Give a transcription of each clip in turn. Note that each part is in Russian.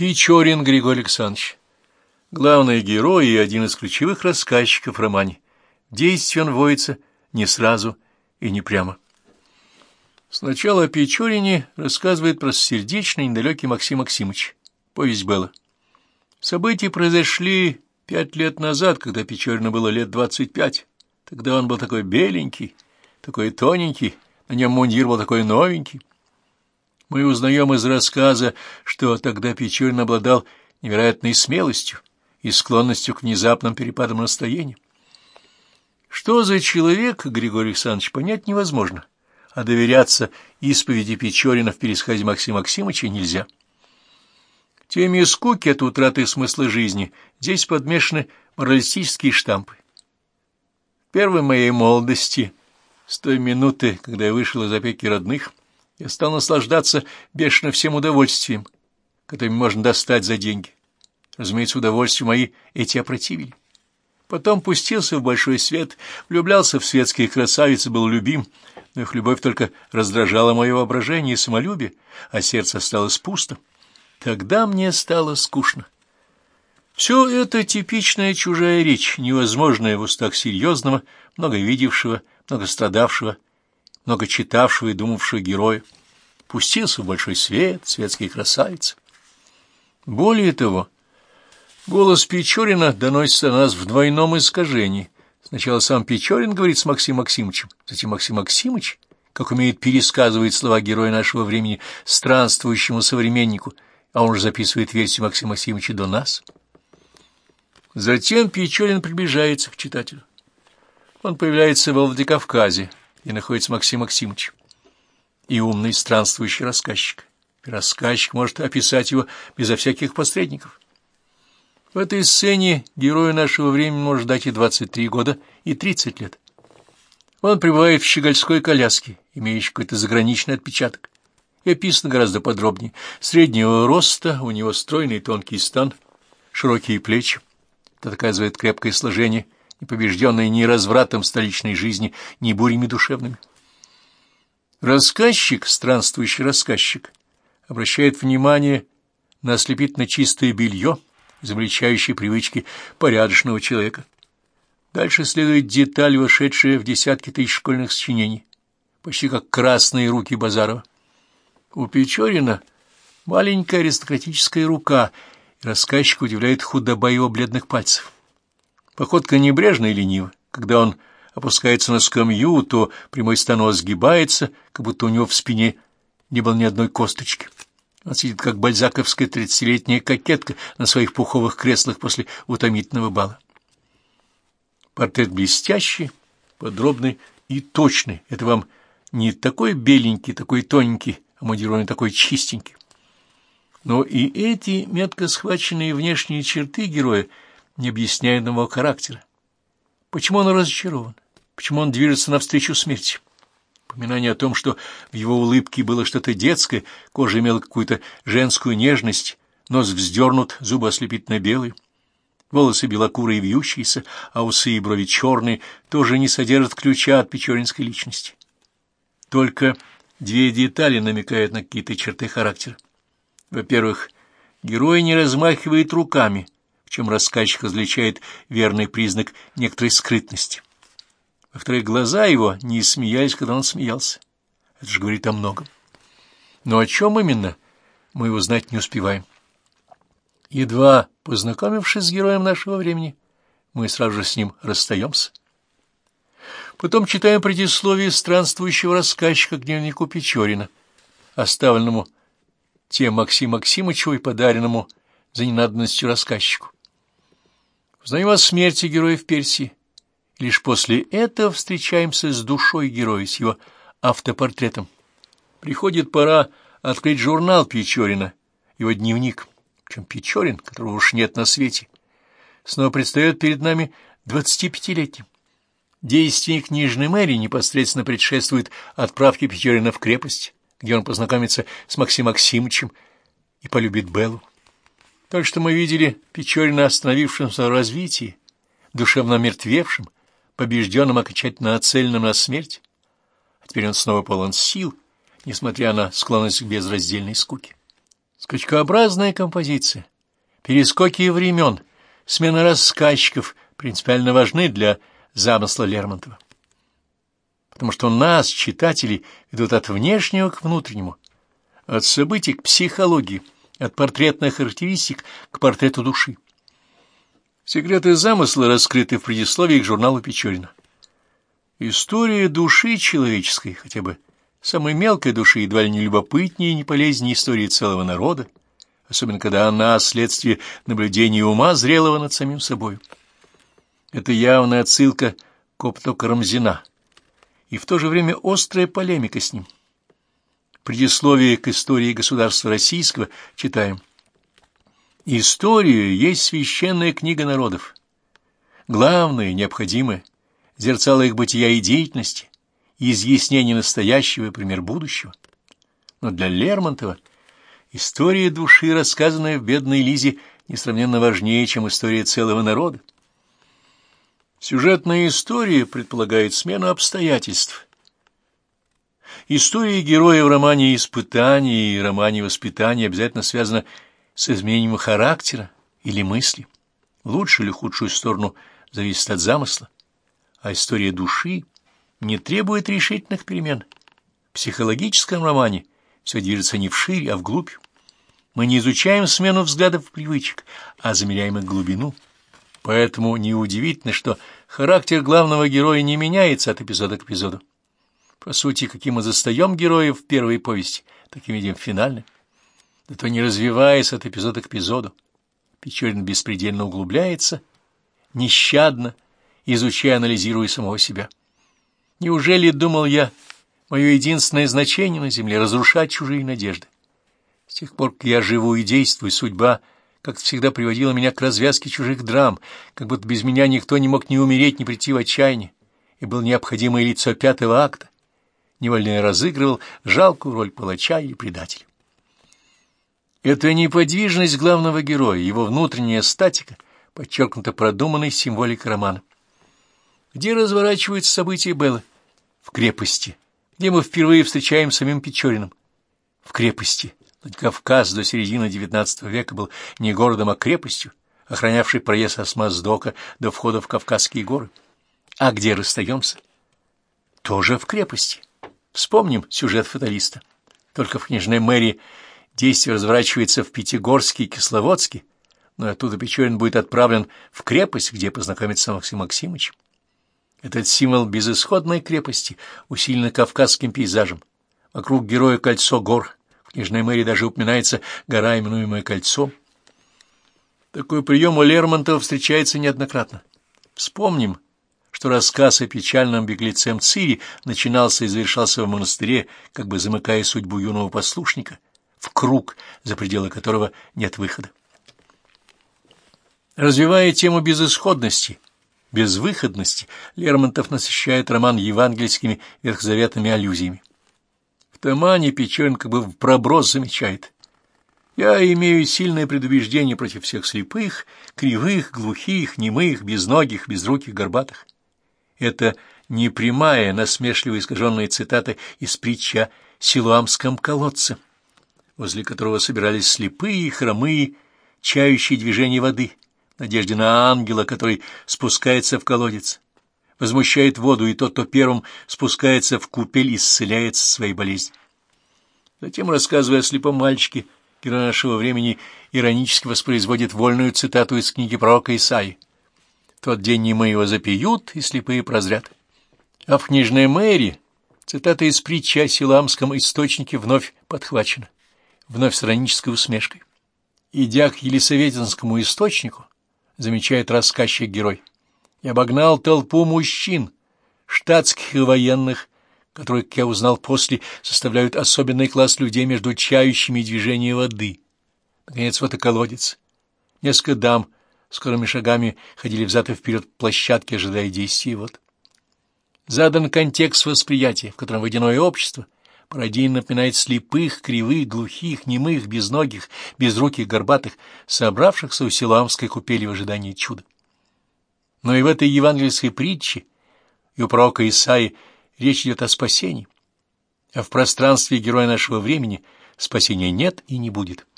Печорин Григорий Александрович. Главный герой и один из ключевых рассказчиков в. Действие он воится не сразу и не прямо. Сначала о Печорине рассказывает про сердечный недалекий Максим Максимович. Повесть была. События произошли пять лет назад, когда Печорину было лет двадцать пять. Тогда он был такой беленький, такой тоненький, на нем мундир был такой новенький. Мы узнаем из рассказа, что тогда Печорин обладал невероятной смелостью и склонностью к внезапным перепадам настроения. Что за человек, Григорий Александрович, понять невозможно, а доверяться исповеди Печорина в пересказе Максима Максимовича нельзя. Теме скуки от утраты смысла жизни здесь подмешаны моралистические штампы. В первой моей молодости, с той минуты, когда я вышел из опеки родных, я стал наслаждаться бешено всем удовольствием, которыми можно достать за деньги. Разумеется, удовольствия мои эти опротивили. Потом пустился в большой свет, влюблялся в светские красавицы, был любим, но их любовь только раздражала мое воображение и самолюбие, а сердце осталось пусто. Тогда мне стало скучно. Все это типичная чужая речь, невозможная в устах серьезного, много видевшего, много читавшего и думавшего героя. Пустился в большой свет, светские красавицы. Более того, голос Печорина доносится нас в двойном искажении. Сначала сам Печорин говорит с Максимом Максимовичем, затем Максим Максимович, как умеет пересказывать слова героя нашего времени странствующему современнику, а он же записывает версию Максима Максимовича до нас. Затем Печорин приближается к читателю. Он появляется во Владикавказе, и находится Максим Максимович. И умный странствующий рассказчик. Рассказчик может описать его безо всяких посредников. В этой сцене герою нашего времени может дать и 23 года, и 30 лет. Он пребывает в щегольской коляске, имеющей какой-то заграничный отпечаток. И описано гораздо подробнее. Среднего роста, у него стройный тонкий стан, широкие плечи. Это доказывает крепкое сложение – не побежденная ни развратом столичной жизни, ни бурями душевными. Рассказчик, странствующий рассказчик, обращает внимание на ослепительно чистое белье, изобличающее привычки порядочного человека. Дальше следует деталь, вошедшая в десятки тысяч школьных сочинений, почти как красные руки Базарова. У Печорина маленькая аристократическая рука, и рассказчик удивляет худоба его бледных пальцев. Походка небрежная и ленива. Когда он опускается на скамью, то прямой станок сгибается, как будто у него в спине не было ни одной косточки. Он сидит, как бальзаковская тридцатилетняя кокетка на своих пуховых креслах после утомительного бала. Портрет блестящий, подробный и точный. Это вам не такой беленький, такой тоненький, а модированный такой чистенький. Но и эти метко схваченные внешние черты героя — необъясняемого характера. Почему он разочарован? Почему он движется навстречу смерти? Упоминание о том, что в его улыбке было что-то детское, кожа имела какую-то женскую нежность, нос вздернут, зубы ослепительно белые, волосы белокурые и вьющиеся, а усы и брови черные, тоже не содержат ключа от печоринской личности. Только две детали намекают на какие-то черты характера. Во-первых, герой не размахивает руками — чем рассказчик различает верный признак некоторой скрытности. Во-вторых, глаза его не смеялись, когда он смеялся. Это же говорит о многом. Но о чем именно, мы его знать не успеваем. Едва познакомившись с героем нашего времени, мы сразу же с ним расстаемся. Потом читаем предисловие странствующего рассказчика к дневнику Печорина, оставленному тем Максиму Максимовичу и подаренному за ненадобностью рассказчику. Узнаем о смерти героя в Персии. Лишь после этого встречаемся с душой героя, с его автопортретом. Приходит пора открыть журнал Печорина, его дневник, чем Печорин, которого уж нет на свете, снова предстает перед нами двадцатипятилетним. Действие книжной мэрии непосредственно предшествует отправке Печорина в крепость, где он познакомится с Максимом Максимовичем и полюбит Беллу. Так что мы видели Печорина остановившимся в развитии, душевно мертвевшим, побежденным окончательно нацеленным на смерть. А теперь он снова полон сил, несмотря на склонность к безраздельной скуке. Скачкообразная композиция, перескоки времен, смена рассказчиков принципиально важны для замысла Лермонтова. Потому что нас, читателей, идут от внешнего к внутреннему, от событий к психологии, от портретных характеристик к портрету души. Секреты замысла раскрыты в предисловии к журналу Печорина. История души человеческой, хотя бы самой мелкой души, едва ли не любопытнее и не полезнее истории целого народа, особенно когда она следствие наблюдения ума зрелого над самим собой. Это явная отсылка к опыту Карамзина и в то же время острая полемика с ним. В предисловии к истории государства российского читаем История есть священная книга народов. Главное, необходимое, зерцало их бытия и деятельности, изъяснение настоящего и пример будущего. Но для Лермонтова история души, рассказанная в «Бедной Лизе», несравненно важнее, чем история целого народа. Сюжетная история предполагает смену обстоятельств. История героя в романе «Испытание» и романе «Воспитание» обязательно связана с изменением характера или мысли. Лучшую или худшую сторону зависит от замысла. А история души не требует решительных перемен. В психологическом романе все движется не вширь, а вглубь. Мы не изучаем смену взглядов и привычек, а замеряем их глубину. Поэтому неудивительно, что характер главного героя не меняется от эпизода к эпизоду. По сути, каким мы застаем героев в первой повести, таким видим в финальной да то не развиваясь от эпизода к эпизоду. Печорин беспредельно углубляется, нещадно, изучая, анализируя самого себя. Неужели, думал я, мое единственное значение на земле — разрушать чужие надежды? С тех пор, как я живу и действую, судьба, как всегда, приводила меня к развязке чужих драм, как будто без меня никто не мог ни умереть, ни прийти в отчаяние, и был необходимое лицо пятого акта. Невольно разыгрывал жалкую роль палача или предателя. Эта неподвижность главного героя, его внутренняя статика, подчеркнута продуманной символикой романа. Где разворачиваются события Беллы? В крепости. Где мы впервые встречаем самим Печориным? В крепости. Ведь Кавказ до середины XIX века был не городом, а крепостью, охранявшей проезд Осмоздока до входа в Кавказские горы. А где расстаемся? Тоже в крепости. Вспомним сюжет фаталиста. Только в книжной мэрии Действие разворачивается в Пятигорске и Кисловодске, но оттуда Печорин будет отправлен в крепость, где познакомится с Максим Максимовичем. Этот символ безысходной крепости, усиленный кавказским пейзажем. Вокруг героя кольцо гор. В книжной мэрии даже упоминается гора, именуемая Кольцо. Такой прием у Лермонтова встречается неоднократно. Вспомним, что рассказ о печальном беглеце Мцири начинался и завершался в монастыре, как бы замыкая судьбу юного послушника — в круг, за пределы которого нет выхода. Развивая тему безысходности, безвыходности, Лермонтов насыщает роман евангельскими ветхозаветными аллюзиями. В Тамане Печорин как бы в проброс замечает. Я имею сильное предубеждение против всех слепых, кривых, глухих, немых, безногих, безруких, горбатых. Это не прямая, насмешливо искаженная цитата из притча о Силуамском колодце возле которого собирались слепые, хромые, чающие движения воды, в надежде на ангела, который спускается в колодец, возмущает воду, и тот, кто первым спускается в купель, исцеляется своей болезни. Затем, рассказывая о слепом мальчике, герой нашего времени иронически воспроизводит вольную цитату из книги пророка Исаи. «В тот день немые его запьют, и слепые прозрят». А в книжной мэри цитата из притчи о Силамском источнике вновь подхвачена вновь с иронической усмешкой. Идя к Елисаветинскому источнику, замечает рассказчик-герой, я обогнал толпу мужчин, штатских и военных, которые, как я узнал после, составляют особенный класс людей между чающими движения воды. Наконец, вот и колодец. Несколько дам скорыми шагами ходили взад и вперед по площадке, ожидая действий. Вот. Задан контекст восприятия, в котором водяное общество — Пародийно напоминает слепых, кривых, глухих, немых, безногих, безруких, горбатых, собравшихся у Силуамской купели в ожидании чуда. Но и в этой евангельской притче и у пророка Исаи речь идет о спасении, а в пространстве героя нашего времени спасения нет и не будет.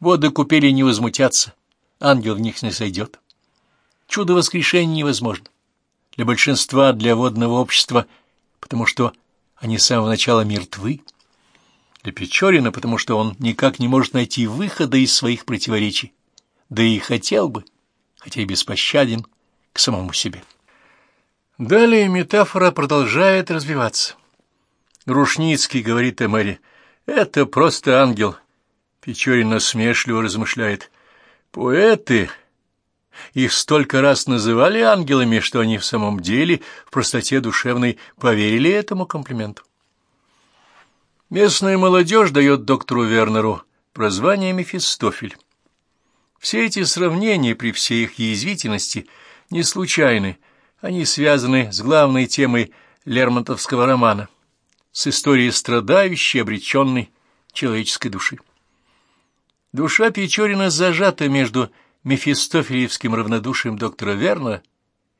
Воды купели не возмутятся, ангел в них не сойдет. Чудо воскрешения невозможно. Для большинства, для водного общества, потому что они с самого начала мертвы. Для Печорина, потому что он никак не может найти выхода из своих противоречий. Да и хотел бы, хотя и беспощаден к самому себе. Далее метафора продолжает развиваться. Грушницкий говорит о Мэри. «Это просто ангел». Печорин насмешливо размышляет. «Поэты...» Их столько раз называли ангелами, что они в самом деле в простоте душевной поверили этому комплименту. Местная молодежь дает доктору Вернеру прозвание Мефистофель. Все эти сравнения при всей их язвительности не случайны, они связаны с главной темой Лермонтовского романа, с историей страдающей, обреченной человеческой души. Душа Печорина зажата между мефистофелевским равнодушием доктора Вернера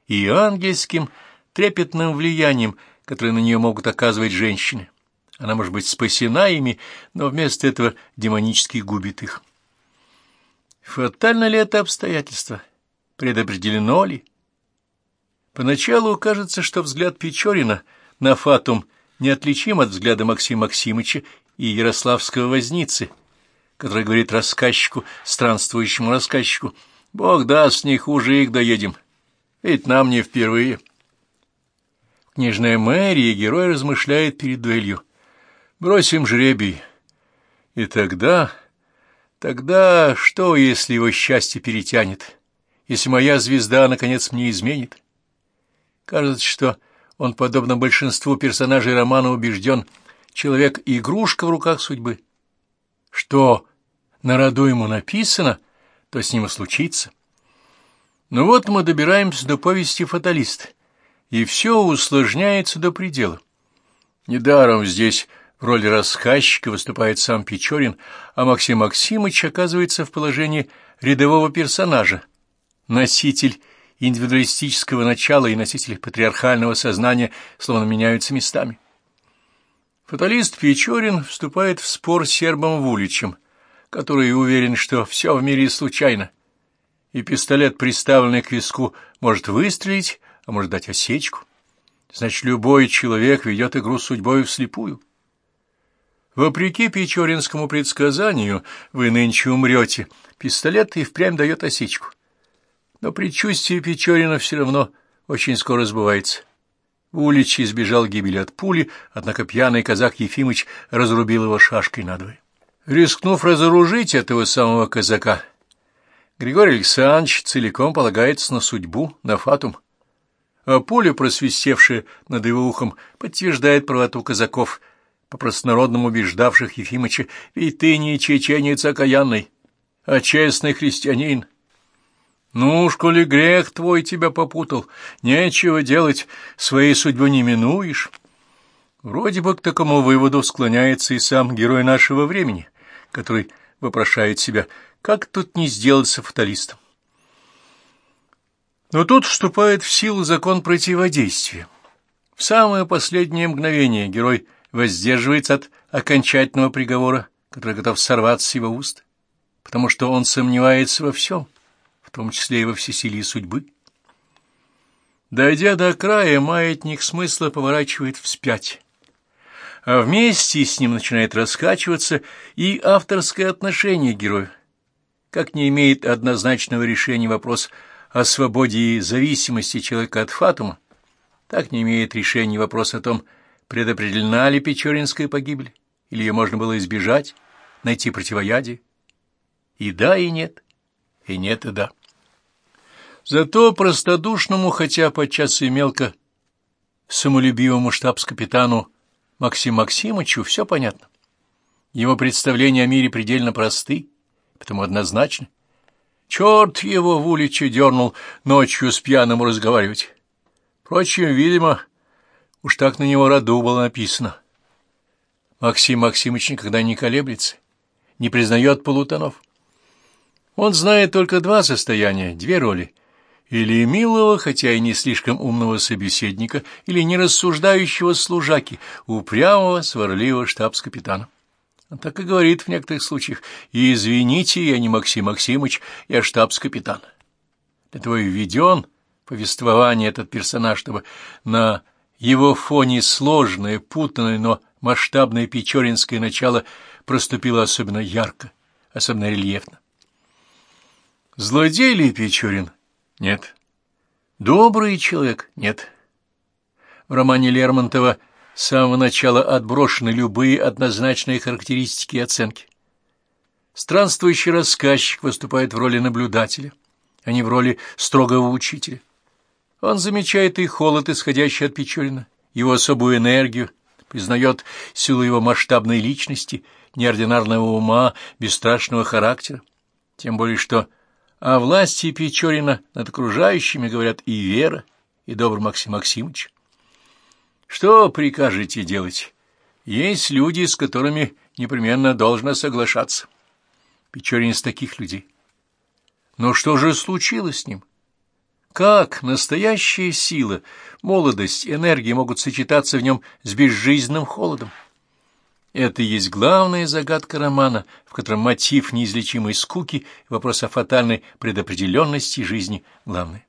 и ангельским трепетным влиянием, которое на нее могут оказывать женщины. Она может быть спасена ими, но вместо этого демонически губит их. Фатально ли это обстоятельство? Предопределено ли? Поначалу кажется, что взгляд Печорина на фатум неотличим от взгляда Максима Максимыча и Ярославского возницы, который говорит рассказчику, странствующему рассказчику, «Бог даст, не хуже их доедем, ведь нам не впервые». Книжная Мэрия герой размышляет перед дуэлью. «Бросим жребий». И тогда... Тогда что, если его счастье перетянет? Если моя звезда, наконец, мне изменит? Кажется, что он, подобно большинству персонажей романа, убежден, человек-игрушка в руках судьбы. Что на роду ему написано, то с ним и случится. Ну вот мы добираемся до повести «Фаталист», и все усложняется до предела. Недаром здесь в роли рассказчика выступает сам Печорин, а Максим Максимыч оказывается в положении рядового персонажа, носитель индивидуалистического начала и носители патриархального сознания словно меняются местами. Фаталист Печорин вступает в спор с сербом Вуличем, который уверен, что все в мире случайно, и пистолет, приставленный к виску, может выстрелить, а может дать осечку. Значит, любой человек ведет игру с судьбой вслепую. Вопреки печоринскому предсказанию, вы нынче умрете, пистолет и впрямь дает осечку. Но предчувствие Печорина все равно очень скоро сбывается. Улич избежал гибели от пули, однако пьяный казак Ефимыч разрубил его шашкой надвое. Рискнув разоружить этого самого казака, Григорий Александрович целиком полагается на судьбу, на фатум. А пуля, просвистевшая над его ухом, подтверждает правоту казаков, по-простонародному убеждавших Ефимыча, «Ведь ты не чеченец окаянный, а честный христианин». Ну уж, коли грех твой тебя попутал, нечего делать, своей судьбы не минуешь. Вроде бы к такому выводу склоняется и сам герой нашего времени, который вопрошает себя, как тут не сделаться фаталистом. Но тут вступает в силу закон противодействия. В самое последнее мгновение герой воздерживается от окончательного приговора, который готов сорваться с его уст, потому что он сомневается во всем — в том числе и во всесилии судьбы. Дойдя до края, маятник смысла поворачивает вспять, а вместе с ним начинает раскачиваться и авторское отношение героя. Как не имеет однозначного решения вопрос о свободе и зависимости человека от фатума, так не имеет решения вопрос о том, предопределена ли Печоринская погибель, или ее можно было избежать, найти противоядие. И да, и нет, и нет, и да. Зато простодушному, хотя подчас и мелко самолюбивому штабс-капитану Максиму Максимовичу все понятно. Его представления о мире предельно просты, потому однозначно. Черт его в уличе дернул ночью с пьяным разговаривать. Впрочем, видимо, уж так на него роду было написано. Максим Максимович никогда не колеблется, не признает полутонов. Он знает только два состояния, две роли или милого, хотя и не слишком умного собеседника, или нерассуждающего служаки, упрямого, сварливого штабс-капитана. Он так и говорит в некоторых случаях. И извините, я не Максим Максимыч, я штабс-капитан. Для того и введен повествование этот персонаж, чтобы на его фоне сложное, путанное, но масштабное печоринское начало проступило особенно ярко, особенно рельефно. Злодей ли Печорин? Нет. Добрый человек? Нет. В романе Лермонтова с самого начала отброшены любые однозначные характеристики и оценки. Странствующий рассказчик выступает в роли наблюдателя, а не в роли строгого учителя. Он замечает и холод, исходящий от Печорина, его особую энергию, признает силу его масштабной личности, неординарного ума, бесстрашного характера. Тем более, что о власти Печорина над окружающими говорят и Вера, и добрый Максим Максимович. Что прикажете делать? Есть люди, с которыми непременно должно соглашаться. Печорин из таких людей. Но что же случилось с ним? Как настоящая сила, молодость, энергия могут сочетаться в нем с безжизненным холодом? Это и есть главная загадка романа, в котором мотив неизлечимой скуки и вопрос о фатальной предопределенности жизни главный.